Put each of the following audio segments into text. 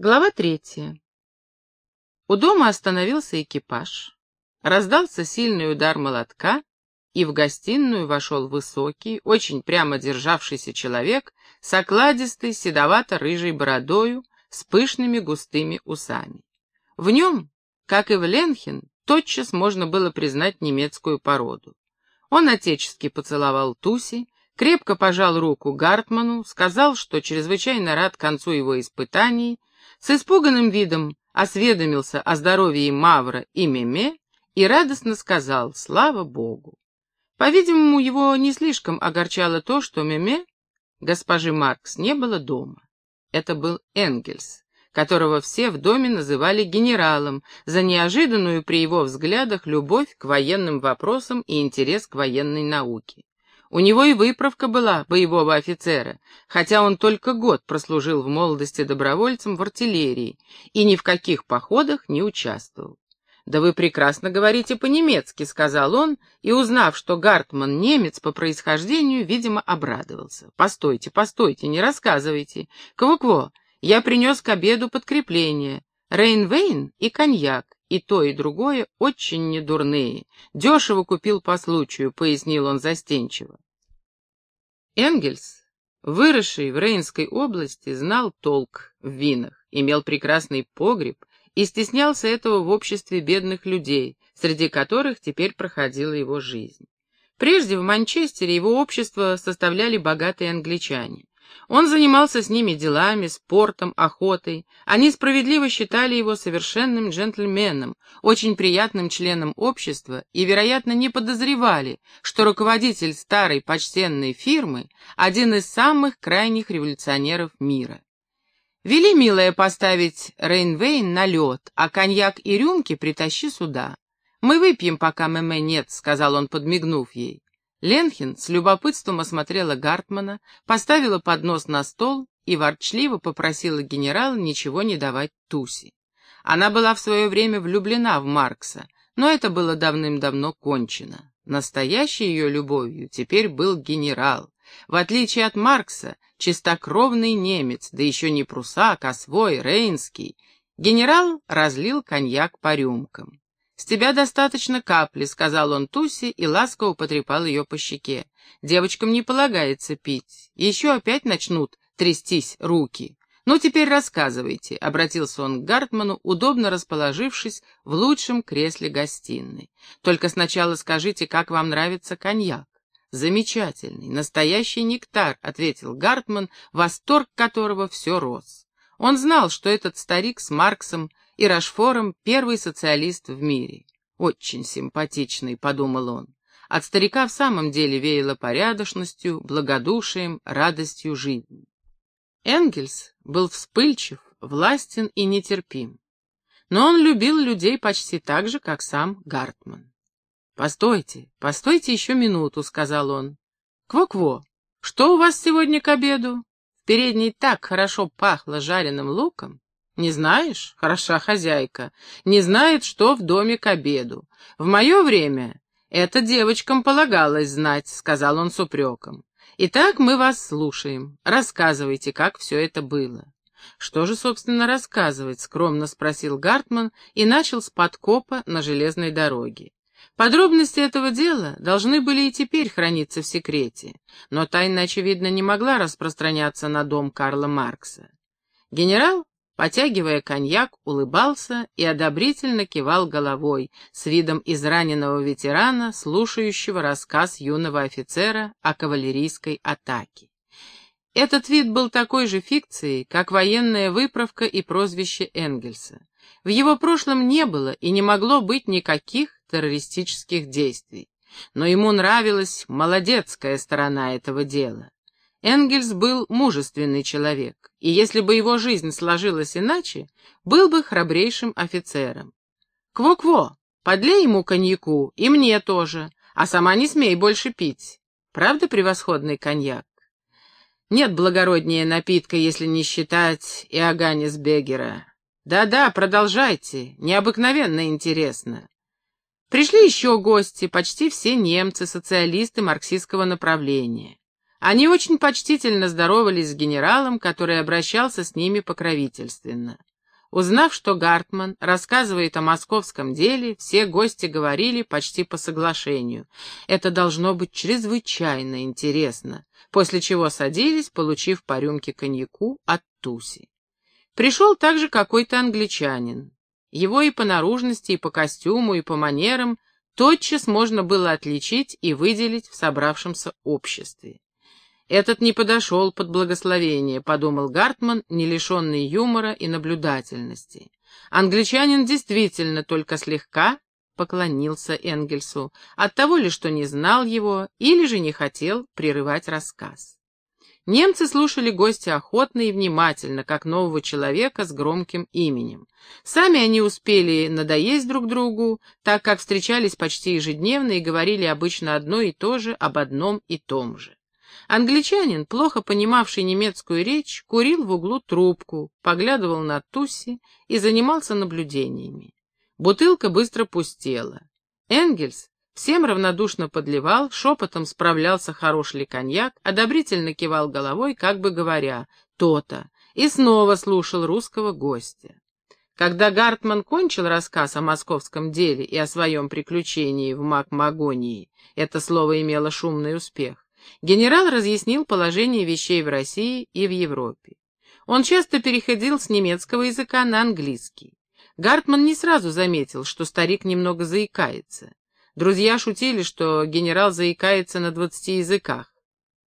Глава третья. У дома остановился экипаж. Раздался сильный удар молотка, и в гостиную вошел высокий, очень прямо державшийся человек с окладистой, седовато-рыжей бородою, с пышными густыми усами. В нем, как и в Ленхен, тотчас можно было признать немецкую породу. Он отечески поцеловал Туси, крепко пожал руку Гартману, сказал, что чрезвычайно рад концу его испытаний, с испуганным видом осведомился о здоровье Мавра и Меме и радостно сказал «Слава Богу!». По-видимому, его не слишком огорчало то, что Меме, госпожи Маркс, не было дома. Это был Энгельс, которого все в доме называли генералом за неожиданную при его взглядах любовь к военным вопросам и интерес к военной науке. У него и выправка была боевого офицера, хотя он только год прослужил в молодости добровольцем в артиллерии и ни в каких походах не участвовал. «Да вы прекрасно говорите по-немецки», — сказал он, и, узнав, что Гартман немец по происхождению, видимо, обрадовался. «Постойте, постойте, не рассказывайте. Кво-кво, я принес к обеду подкрепление. Рейнвейн и коньяк. И то, и другое очень недурные. Дешево купил по случаю, пояснил он застенчиво. Энгельс, выросший в Рейнской области, знал толк в винах, имел прекрасный погреб и стеснялся этого в обществе бедных людей, среди которых теперь проходила его жизнь. Прежде в Манчестере его общество составляли богатые англичане. Он занимался с ними делами, спортом, охотой. Они справедливо считали его совершенным джентльменом, очень приятным членом общества и, вероятно, не подозревали, что руководитель старой почтенной фирмы — один из самых крайних революционеров мира. «Вели, милая, поставить Рейнвейн на лед, а коньяк и рюмки притащи сюда. Мы выпьем, пока Мэмэ нет», — сказал он, подмигнув ей. Ленхин с любопытством осмотрела Гартмана, поставила поднос на стол и ворчливо попросила генерала ничего не давать Туси. Она была в свое время влюблена в Маркса, но это было давным-давно кончено. Настоящей ее любовью теперь был генерал. В отличие от Маркса, чистокровный немец, да еще не прусак, а свой, рейнский, генерал разлил коньяк по рюмкам. «С тебя достаточно капли», — сказал он Тусе и ласково потрепал ее по щеке. «Девочкам не полагается пить. Еще опять начнут трястись руки». «Ну, теперь рассказывайте», — обратился он к Гартману, удобно расположившись в лучшем кресле гостиной. «Только сначала скажите, как вам нравится коньяк». «Замечательный, настоящий нектар», — ответил Гартман, восторг которого все рос. Он знал, что этот старик с Марксом и Рашфором первый социалист в мире. Очень симпатичный, подумал он. От старика в самом деле веяло порядочностью, благодушием, радостью жизни. Энгельс был вспыльчив, властен и нетерпим. Но он любил людей почти так же, как сам Гартман. «Постойте, постойте еще минуту», — сказал он. «Кво-кво, что у вас сегодня к обеду? В передней так хорошо пахло жареным луком. Не знаешь? Хороша хозяйка. Не знает, что в доме к обеду. В мое время это девочкам полагалось знать, сказал он с упреком. Итак, мы вас слушаем. Рассказывайте, как все это было. Что же, собственно, рассказывать? Скромно спросил Гартман и начал с подкопа на железной дороге. Подробности этого дела должны были и теперь храниться в секрете, но тайна, очевидно, не могла распространяться на дом Карла Маркса. Генерал потягивая коньяк, улыбался и одобрительно кивал головой с видом израненного ветерана, слушающего рассказ юного офицера о кавалерийской атаке. Этот вид был такой же фикцией, как военная выправка и прозвище Энгельса. В его прошлом не было и не могло быть никаких террористических действий. Но ему нравилась молодецкая сторона этого дела. Энгельс был мужественный человек, и если бы его жизнь сложилась иначе, был бы храбрейшим офицером. «Кво-кво, подлей ему коньяку, и мне тоже, а сама не смей больше пить. Правда превосходный коньяк?» Нет благороднее напитка, если не считать Иоганнис Бегера. Да-да, продолжайте, необыкновенно интересно. Пришли еще гости, почти все немцы, социалисты марксистского направления. Они очень почтительно здоровались с генералом, который обращался с ними покровительственно. Узнав, что Гартман рассказывает о московском деле, все гости говорили почти по соглашению. Это должно быть чрезвычайно интересно, после чего садились, получив по рюмке коньяку от Туси. Пришел также какой-то англичанин. Его и по наружности, и по костюму, и по манерам тотчас можно было отличить и выделить в собравшемся обществе. «Этот не подошел под благословение», — подумал Гартман, не лишенный юмора и наблюдательности. Англичанин действительно только слегка поклонился Энгельсу, от того ли, что не знал его, или же не хотел прерывать рассказ. Немцы слушали гостя охотно и внимательно, как нового человека с громким именем. Сами они успели надоесть друг другу, так как встречались почти ежедневно и говорили обычно одно и то же об одном и том же. Англичанин, плохо понимавший немецкую речь, курил в углу трубку, поглядывал на Тусси и занимался наблюдениями. Бутылка быстро пустела. Энгельс всем равнодушно подливал, шепотом справлялся, хорош ли коньяк, одобрительно кивал головой, как бы говоря «то-то», и снова слушал русского гостя. Когда Гартман кончил рассказ о московском деле и о своем приключении в Макмагонии, это слово имело шумный успех, генерал разъяснил положение вещей в России и в Европе. Он часто переходил с немецкого языка на английский. Гартман не сразу заметил, что старик немного заикается. Друзья шутили, что генерал заикается на двадцати языках.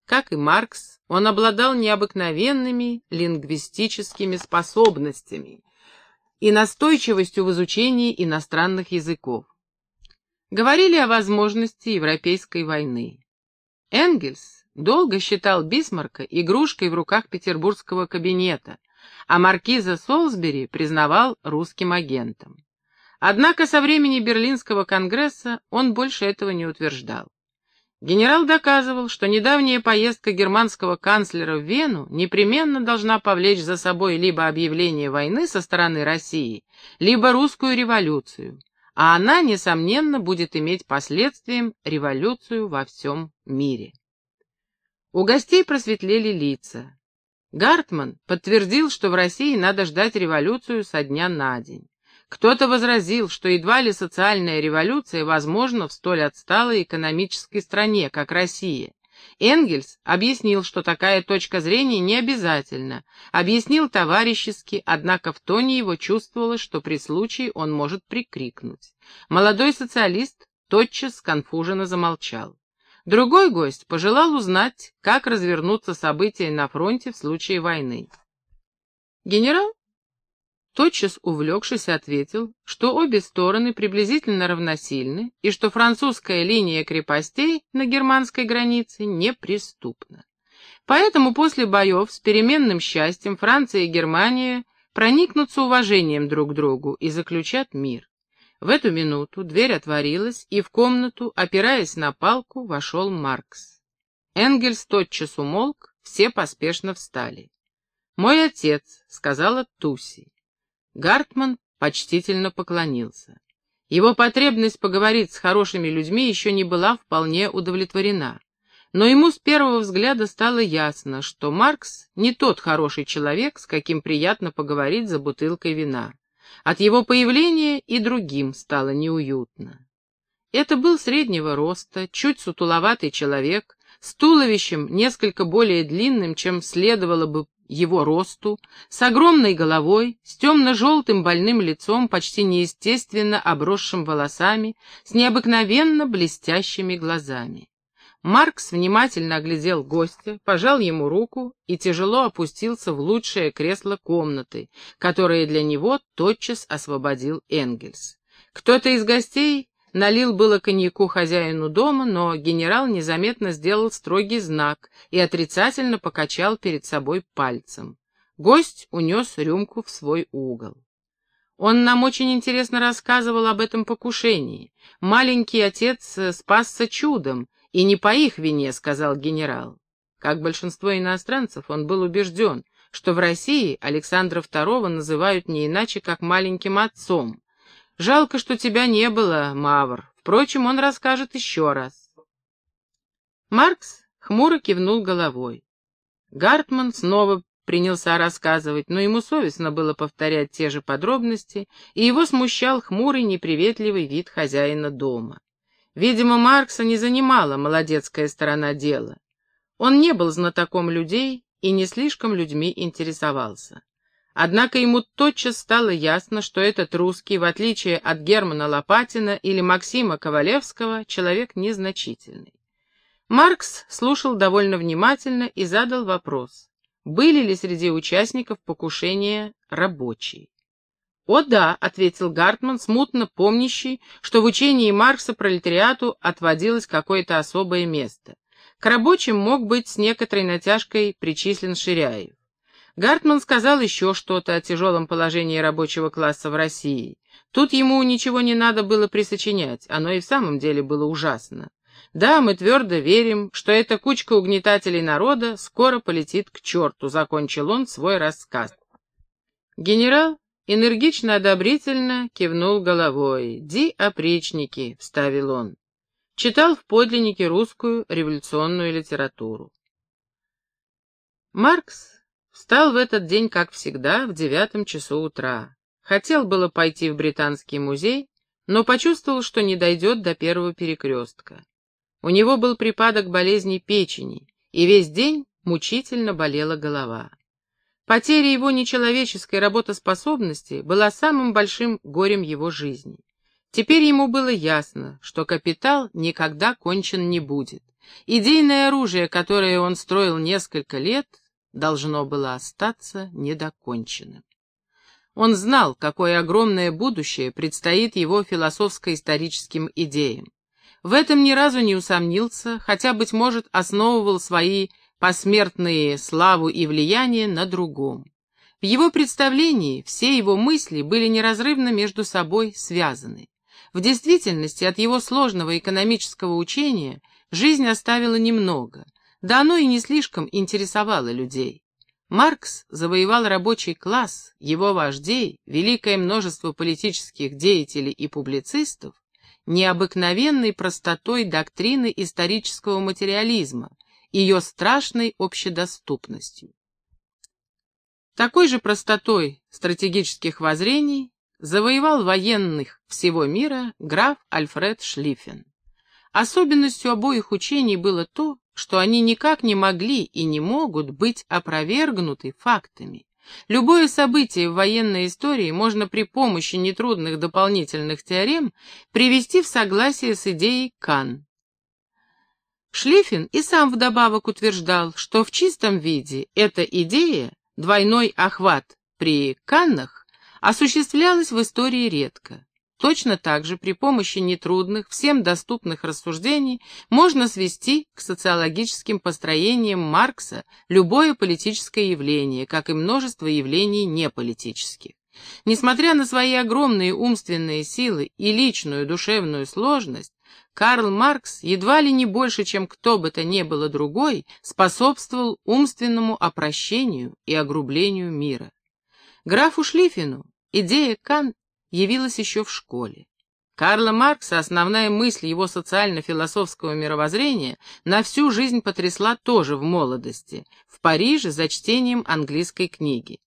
Как и Маркс, он обладал необыкновенными лингвистическими способностями и настойчивостью в изучении иностранных языков. Говорили о возможности Европейской войны. Энгельс долго считал Бисмарка игрушкой в руках петербургского кабинета, а маркиза Солсбери признавал русским агентом. Однако со времени Берлинского конгресса он больше этого не утверждал. Генерал доказывал, что недавняя поездка германского канцлера в Вену непременно должна повлечь за собой либо объявление войны со стороны России, либо русскую революцию, а она, несомненно, будет иметь последствием революцию во всем мире. У гостей просветлели лица. Гартман подтвердил, что в России надо ждать революцию со дня на день. Кто-то возразил, что едва ли социальная революция возможна в столь отсталой экономической стране, как Россия, Энгельс объяснил, что такая точка зрения не обязательна, объяснил товарищески, однако в тоне его чувствовалось, что при случае он может прикрикнуть. Молодой социалист тотчас сконфуженно замолчал. Другой гость пожелал узнать, как развернутся события на фронте в случае войны. Генерал тотчас увлекшись, ответил, что обе стороны приблизительно равносильны и что французская линия крепостей на германской границе неприступна. Поэтому после боев с переменным счастьем Франция и Германия проникнутся уважением друг к другу и заключат мир. В эту минуту дверь отворилась, и в комнату, опираясь на палку, вошел Маркс. Энгельс тотчас умолк, все поспешно встали. «Мой отец», — сказала Туси. Гартман почтительно поклонился. Его потребность поговорить с хорошими людьми еще не была вполне удовлетворена. Но ему с первого взгляда стало ясно, что Маркс не тот хороший человек, с каким приятно поговорить за бутылкой вина. От его появления и другим стало неуютно. Это был среднего роста, чуть сутуловатый человек, с туловищем несколько более длинным, чем следовало бы его росту, с огромной головой, с темно-желтым больным лицом, почти неестественно обросшим волосами, с необыкновенно блестящими глазами. Маркс внимательно оглядел гостя, пожал ему руку и тяжело опустился в лучшее кресло комнаты, которое для него тотчас освободил Энгельс. Кто-то из гостей Налил было коньяку хозяину дома, но генерал незаметно сделал строгий знак и отрицательно покачал перед собой пальцем. Гость унес рюмку в свой угол. Он нам очень интересно рассказывал об этом покушении. Маленький отец э, спасся чудом, и не по их вине, сказал генерал. Как большинство иностранцев, он был убежден, что в России Александра II называют не иначе, как маленьким отцом, Жалко, что тебя не было, Мавр. Впрочем, он расскажет еще раз. Маркс хмуро кивнул головой. Гартман снова принялся рассказывать, но ему совестно было повторять те же подробности, и его смущал хмурый, неприветливый вид хозяина дома. Видимо, Маркса не занимала молодецкая сторона дела. Он не был знатоком людей и не слишком людьми интересовался. Однако ему тотчас стало ясно, что этот русский, в отличие от Германа Лопатина или Максима Ковалевского, человек незначительный. Маркс слушал довольно внимательно и задал вопрос, были ли среди участников покушения рабочие. «О да», — ответил Гартман, смутно помнящий, что в учении Маркса пролетариату отводилось какое-то особое место. К рабочим мог быть с некоторой натяжкой причислен Ширяев. Гартман сказал еще что-то о тяжелом положении рабочего класса в России. Тут ему ничего не надо было присочинять, оно и в самом деле было ужасно. Да, мы твердо верим, что эта кучка угнетателей народа скоро полетит к черту, закончил он свой рассказ. Генерал энергично-одобрительно кивнул головой. «Ди опричники», — вставил он. Читал в подлиннике русскую революционную литературу. Маркс Встал в этот день, как всегда, в девятом часу утра. Хотел было пойти в Британский музей, но почувствовал, что не дойдет до первого перекрестка. У него был припадок болезни печени, и весь день мучительно болела голова. Потеря его нечеловеческой работоспособности была самым большим горем его жизни. Теперь ему было ясно, что капитал никогда кончен не будет. Идейное оружие, которое он строил несколько лет, должно было остаться недоконченным. Он знал, какое огромное будущее предстоит его философско-историческим идеям. В этом ни разу не усомнился, хотя, быть может, основывал свои посмертные славу и влияние на другом. В его представлении все его мысли были неразрывно между собой связаны. В действительности от его сложного экономического учения жизнь оставила немного — да оно и не слишком интересовало людей. Маркс завоевал рабочий класс, его вождей, великое множество политических деятелей и публицистов, необыкновенной простотой доктрины исторического материализма, ее страшной общедоступностью. Такой же простотой стратегических воззрений завоевал военных всего мира граф Альфред Шлиффен. Особенностью обоих учений было то, что они никак не могли и не могут быть опровергнуты фактами. Любое событие в военной истории можно при помощи нетрудных дополнительных теорем привести в согласие с идеей Кан. Шлиффен и сам вдобавок утверждал, что в чистом виде эта идея, двойной охват при Каннах, осуществлялась в истории редко. Точно так же при помощи нетрудных, всем доступных рассуждений можно свести к социологическим построениям Маркса любое политическое явление, как и множество явлений неполитических. Несмотря на свои огромные умственные силы и личную душевную сложность, Карл Маркс едва ли не больше, чем кто бы то ни было другой, способствовал умственному опрощению и огрублению мира. Графу Шлиффену идея Кан явилась еще в школе. Карла Маркса основная мысль его социально-философского мировоззрения на всю жизнь потрясла тоже в молодости, в Париже за чтением английской книги.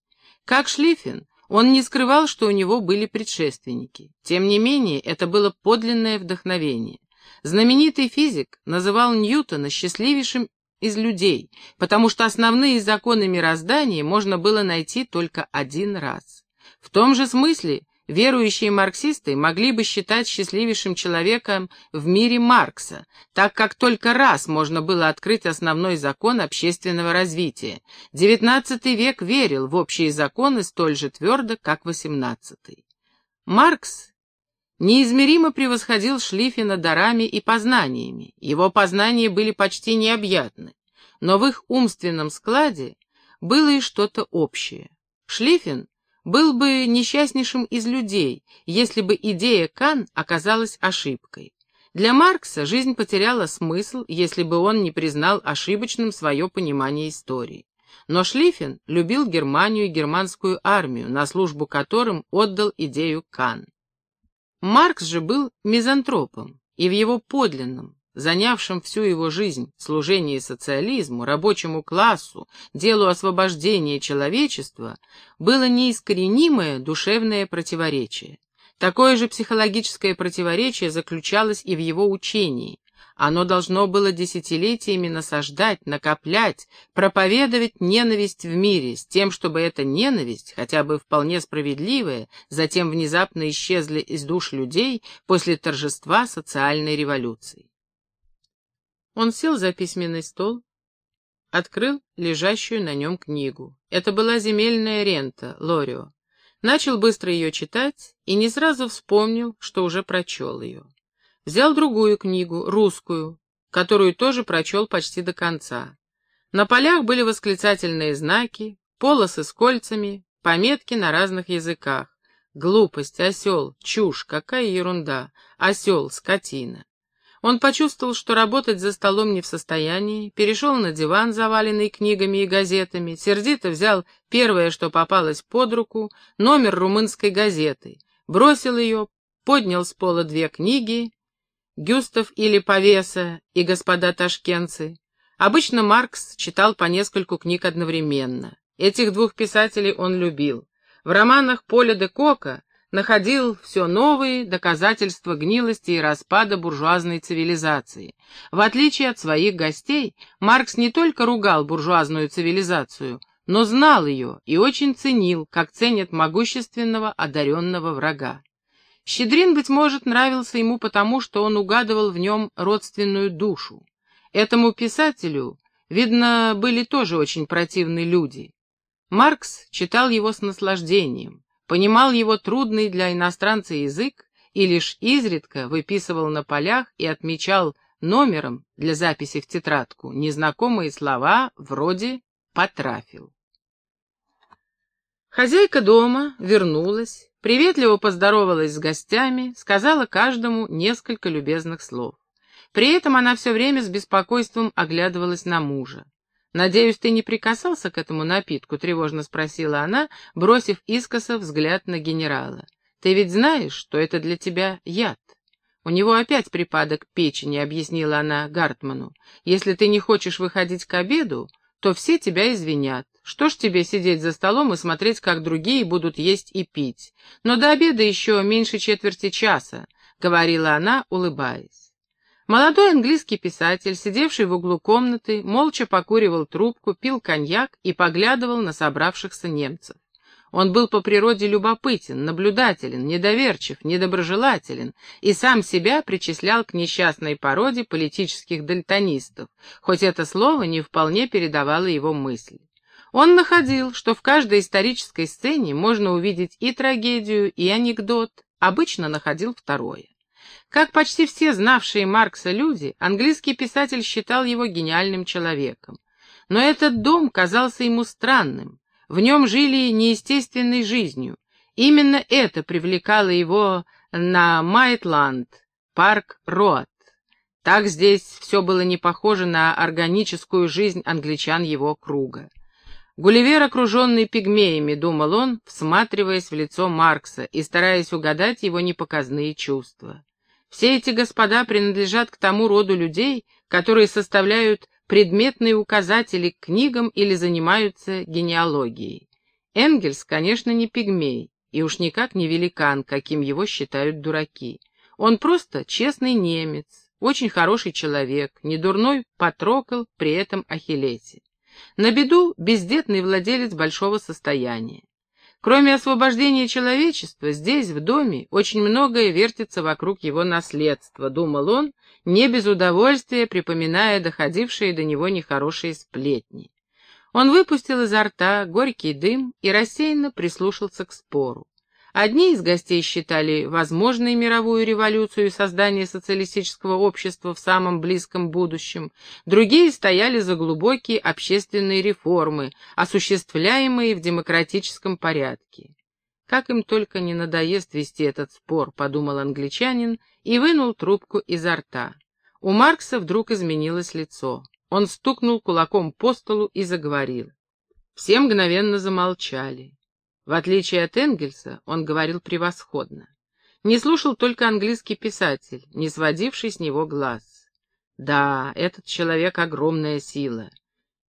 Как Шлиффен, он не скрывал, что у него были предшественники. Тем не менее, это было подлинное вдохновение. Знаменитый физик называл Ньютона счастливейшим из людей, потому что основные законы мироздания можно было найти только один раз. В том же смысле Верующие марксисты могли бы считать счастливейшим человеком в мире Маркса, так как только раз можно было открыть основной закон общественного развития. XIX век верил в общие законы столь же твердо, как XVIII. Маркс неизмеримо превосходил Шлиффена дарами и познаниями. Его познания были почти необъятны, но в их умственном складе было и что-то общее. Шлиффен был бы несчастнейшим из людей, если бы идея Кан оказалась ошибкой. Для Маркса жизнь потеряла смысл, если бы он не признал ошибочным свое понимание истории. Но Шлиффен любил Германию и германскую армию, на службу которым отдал идею Кан. Маркс же был мизантропом, и в его подлинном, занявшим всю его жизнь служение социализму, рабочему классу, делу освобождения человечества, было неискоренимое душевное противоречие. Такое же психологическое противоречие заключалось и в его учении. Оно должно было десятилетиями насаждать, накоплять, проповедовать ненависть в мире, с тем, чтобы эта ненависть, хотя бы вполне справедливая, затем внезапно исчезла из душ людей после торжества социальной революции. Он сел за письменный стол, открыл лежащую на нем книгу. Это была земельная рента, Лорио. Начал быстро ее читать и не сразу вспомнил, что уже прочел ее. Взял другую книгу, русскую, которую тоже прочел почти до конца. На полях были восклицательные знаки, полосы с кольцами, пометки на разных языках. Глупость, осел, чушь, какая ерунда, осел, скотина. Он почувствовал, что работать за столом не в состоянии, перешел на диван, заваленный книгами и газетами, сердито взял первое, что попалось под руку, номер румынской газеты, бросил ее, поднял с пола две книги «Гюстав или Повеса» и «Господа ташкентцы». Обычно Маркс читал по нескольку книг одновременно. Этих двух писателей он любил. В романах Поля де Кока находил все новые доказательства гнилости и распада буржуазной цивилизации. В отличие от своих гостей, Маркс не только ругал буржуазную цивилизацию, но знал ее и очень ценил, как ценят могущественного одаренного врага. Щедрин, быть может, нравился ему потому, что он угадывал в нем родственную душу. Этому писателю, видно, были тоже очень противны люди. Маркс читал его с наслаждением понимал его трудный для иностранца язык и лишь изредка выписывал на полях и отмечал номером для записи в тетрадку незнакомые слова вроде «потрафил». Хозяйка дома вернулась, приветливо поздоровалась с гостями, сказала каждому несколько любезных слов. При этом она все время с беспокойством оглядывалась на мужа. «Надеюсь, ты не прикасался к этому напитку?» — тревожно спросила она, бросив искоса взгляд на генерала. «Ты ведь знаешь, что это для тебя яд?» «У него опять припадок печени», — объяснила она Гартману. «Если ты не хочешь выходить к обеду, то все тебя извинят. Что ж тебе сидеть за столом и смотреть, как другие будут есть и пить? Но до обеда еще меньше четверти часа», — говорила она, улыбаясь. Молодой английский писатель, сидевший в углу комнаты, молча покуривал трубку, пил коньяк и поглядывал на собравшихся немцев. Он был по природе любопытен, наблюдателен, недоверчив, недоброжелателен и сам себя причислял к несчастной породе политических дальтонистов, хоть это слово не вполне передавало его мысли. Он находил, что в каждой исторической сцене можно увидеть и трагедию, и анекдот, обычно находил второе. Как почти все знавшие Маркса люди, английский писатель считал его гениальным человеком. Но этот дом казался ему странным, в нем жили неестественной жизнью. Именно это привлекало его на Майтланд, парк Роад. Так здесь все было не похоже на органическую жизнь англичан его круга. Гулливер, окруженный пигмеями, думал он, всматриваясь в лицо Маркса и стараясь угадать его непоказные чувства. Все эти господа принадлежат к тому роду людей, которые составляют предметные указатели к книгам или занимаются генеалогией. Энгельс, конечно, не пигмей, и уж никак не великан, каким его считают дураки. Он просто честный немец, очень хороший человек, недурной потрокал при этом Ахиллесе. На беду бездетный владелец большого состояния. Кроме освобождения человечества, здесь, в доме, очень многое вертится вокруг его наследства, думал он, не без удовольствия припоминая доходившие до него нехорошие сплетни. Он выпустил изо рта горький дым и рассеянно прислушался к спору. Одни из гостей считали возможной мировую революцию и создание социалистического общества в самом близком будущем, другие стояли за глубокие общественные реформы, осуществляемые в демократическом порядке. «Как им только не надоест вести этот спор», — подумал англичанин и вынул трубку изо рта. У Маркса вдруг изменилось лицо. Он стукнул кулаком по столу и заговорил. Все мгновенно замолчали. В отличие от Энгельса, он говорил превосходно. Не слушал только английский писатель, не сводивший с него глаз. Да, этот человек — огромная сила.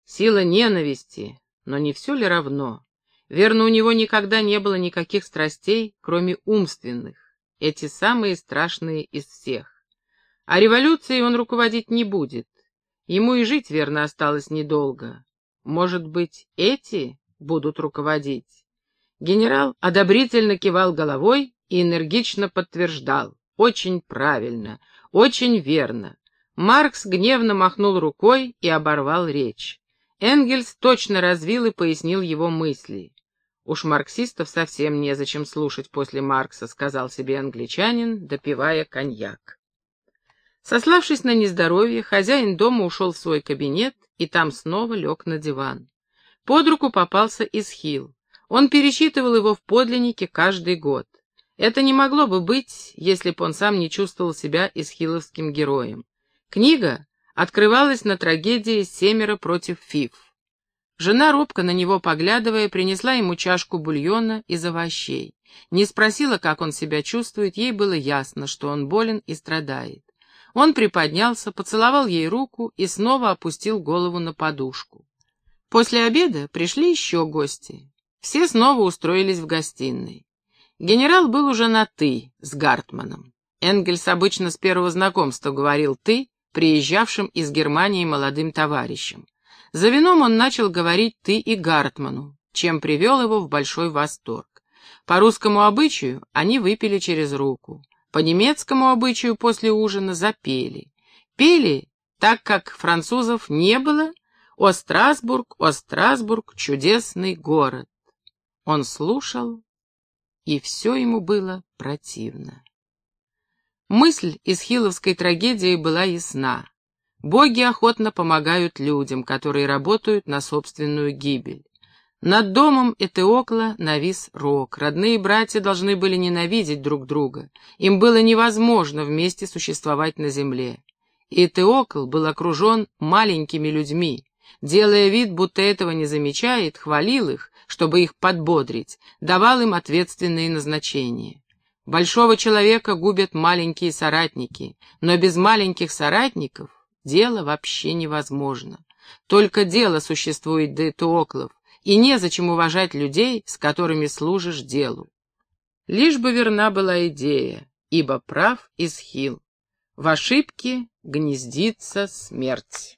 Сила ненависти, но не все ли равно? Верно, у него никогда не было никаких страстей, кроме умственных, эти самые страшные из всех. А революцией он руководить не будет. Ему и жить, верно, осталось недолго. Может быть, эти будут руководить? Генерал одобрительно кивал головой и энергично подтверждал. Очень правильно, очень верно. Маркс гневно махнул рукой и оборвал речь. Энгельс точно развил и пояснил его мысли. «Уж марксистов совсем незачем слушать после Маркса», — сказал себе англичанин, допивая коньяк. Сославшись на нездоровье, хозяин дома ушел в свой кабинет и там снова лег на диван. Под руку попался Исхил. Он пересчитывал его в подлиннике каждый год. Это не могло бы быть, если б он сам не чувствовал себя исхиловским героем. Книга открывалась на трагедии «Семеро против Фиф». Жена, робко на него поглядывая, принесла ему чашку бульона из овощей. Не спросила, как он себя чувствует, ей было ясно, что он болен и страдает. Он приподнялся, поцеловал ей руку и снова опустил голову на подушку. После обеда пришли еще гости. Все снова устроились в гостиной. Генерал был уже на «ты» с Гартманом. Энгельс обычно с первого знакомства говорил «ты», приезжавшим из Германии молодым товарищам. За вином он начал говорить «ты» и Гартману, чем привел его в большой восторг. По русскому обычаю они выпили через руку. По немецкому обычаю после ужина запели. Пели, так как французов не было, «О Страсбург, о Страсбург, чудесный город». Он слушал, и все ему было противно. Мысль из хиловской трагедии была ясна. Боги охотно помогают людям, которые работают на собственную гибель. Над домом Этеокла навис рок. Родные братья должны были ненавидеть друг друга. Им было невозможно вместе существовать на земле. Этеокл был окружен маленькими людьми. Делая вид, будто этого не замечает, хвалил их, чтобы их подбодрить, давал им ответственные назначения. Большого человека губят маленькие соратники, но без маленьких соратников дело вообще невозможно. Только дело существует до Этуоклов, и незачем уважать людей, с которыми служишь делу. Лишь бы верна была идея, ибо прав Исхил. В ошибке гнездится смерть.